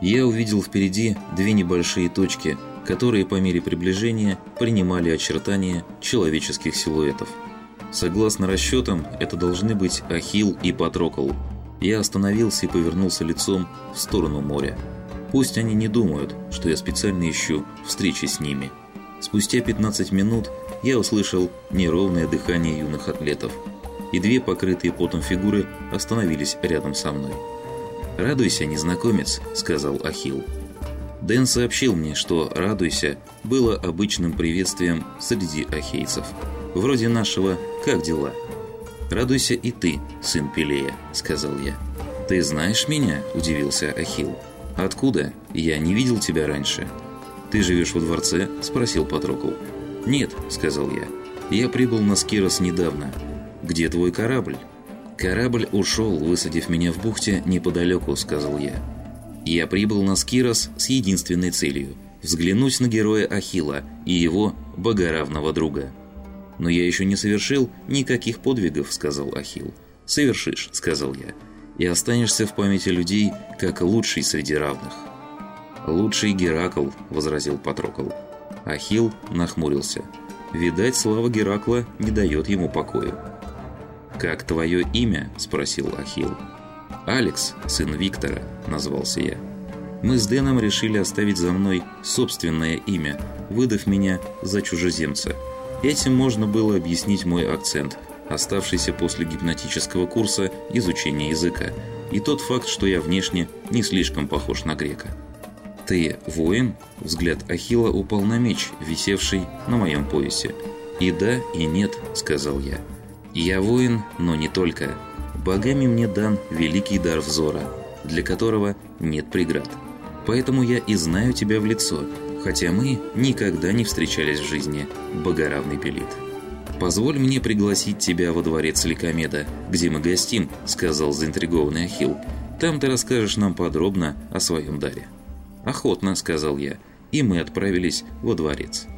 Я увидел впереди две небольшие точки, которые по мере приближения принимали очертания человеческих силуэтов. Согласно расчетам, это должны быть Ахилл и Патрокол. Я остановился и повернулся лицом в сторону моря. Пусть они не думают, что я специально ищу встречи с ними. Спустя 15 минут я услышал неровное дыхание юных атлетов, и две покрытые потом фигуры остановились рядом со мной. «Радуйся, незнакомец», — сказал Ахилл. Дэн сообщил мне, что «радуйся» было обычным приветствием среди ахейцев. Вроде нашего «как дела?». «Радуйся и ты, сын Пелея», — сказал я. «Ты знаешь меня?» – удивился Ахилл. «Откуда? Я не видел тебя раньше». «Ты живешь во дворце?» – спросил Патрокол. «Нет», – сказал я. «Я прибыл на Скирос недавно. Где твой корабль?» «Корабль ушел, высадив меня в бухте неподалеку», – сказал я. «Я прибыл на Скирос с единственной целью – взглянуть на героя Ахила и его богоравного друга». «Но я еще не совершил никаких подвигов», – сказал Ахилл. «Совершишь», – сказал я, – «и останешься в памяти людей как лучший среди равных». «Лучший Геракл», – возразил Патрокол. Ахилл нахмурился. Видать, слава Геракла не дает ему покоя. «Как твое имя?» – спросил Ахилл. «Алекс, сын Виктора», – назвался я. Мы с Дэном решили оставить за мной собственное имя, выдав меня за чужеземца. Этим можно было объяснить мой акцент, оставшийся после гипнотического курса изучения языка, и тот факт, что я внешне не слишком похож на грека. «Ты воин?» Взгляд Ахила упал на меч, висевший на моем поясе. «И да, и нет», — сказал я. «Я воин, но не только. Богами мне дан великий дар взора, для которого нет преград. Поэтому я и знаю тебя в лицо, хотя мы никогда не встречались в жизни, богоравный Пелит». «Позволь мне пригласить тебя во дворец Ликомеда, где мы гостим», — сказал заинтригованный Ахилл. «Там ты расскажешь нам подробно о своем даре». «Охотно», — сказал я, и мы отправились во дворец.